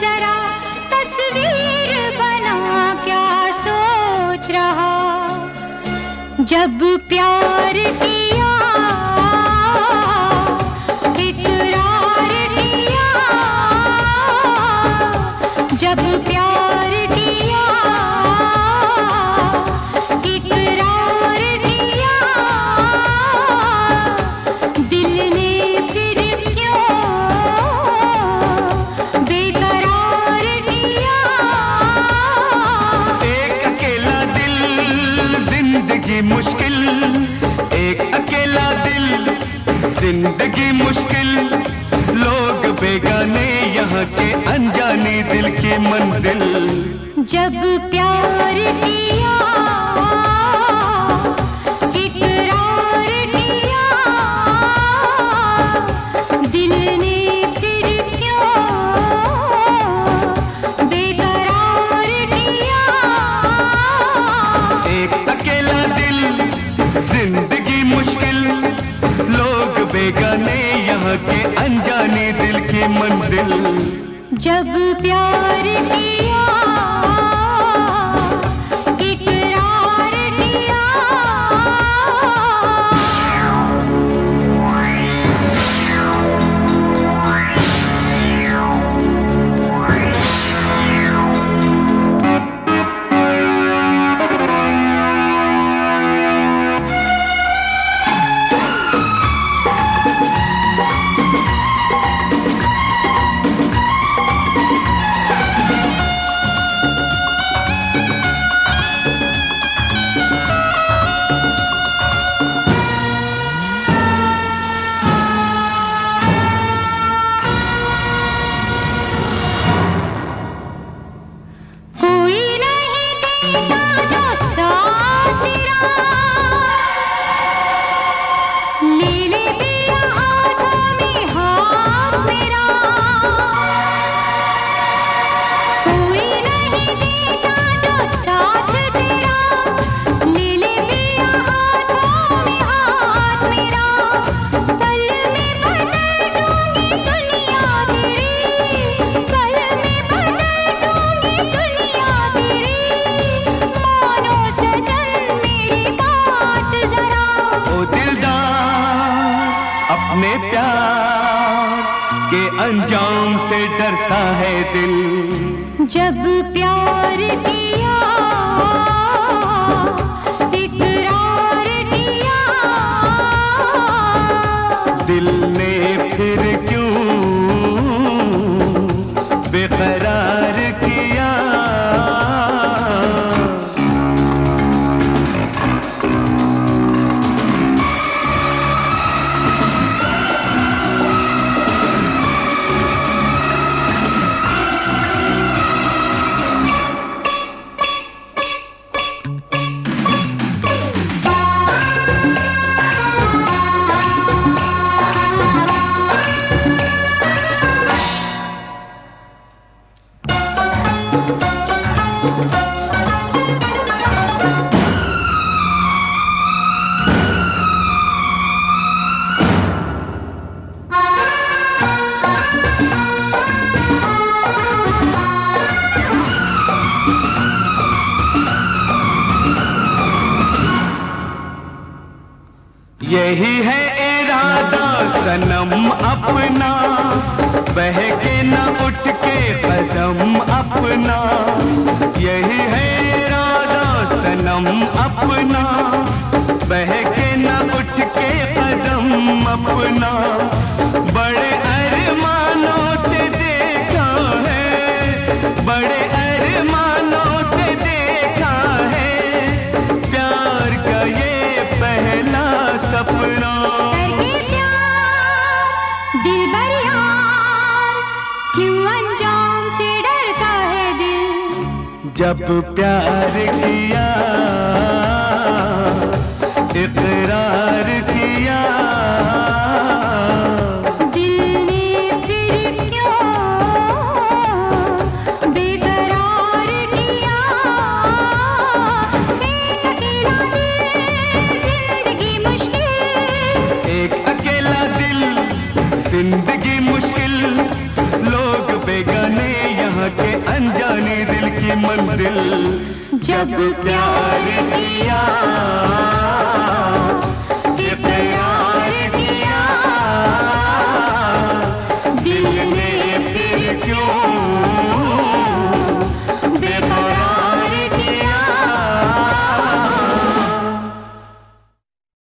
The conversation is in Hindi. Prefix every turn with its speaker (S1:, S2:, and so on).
S1: जरा तस्वीर बना क्या सोच रहा? जब प्यार
S2: की ज़िंदगी मुश्किल। लोग बेगाने यहाँ के अनजाने दिल की मंजिल।
S1: जब प्यार किया इकरार किया दिल ने फिर क्यों बेकरार किया?
S2: एक अकेला दिल ज़िंदगी मुश्किल। लोग बेगाने के अनजाने दिल की मंजिल।
S1: जब प्यार किया
S2: अपने प्यार के अंजाम से डरता है दिल।
S1: जब प्यार किया
S2: यही है इरादा, सनम अपना। बहके न उठ के कदम अपना। यही है इरादा, सनम अपना। बहके न उठ के कदम अपना। बड़े जब प्यार किया इकरार किया।
S1: दिल ने फिर क्यों? बेकरार किया। एक अकेला दिल ज़िंदगी
S2: की मंजिल जब प्यार दिया दिल
S1: ने फिर क्यों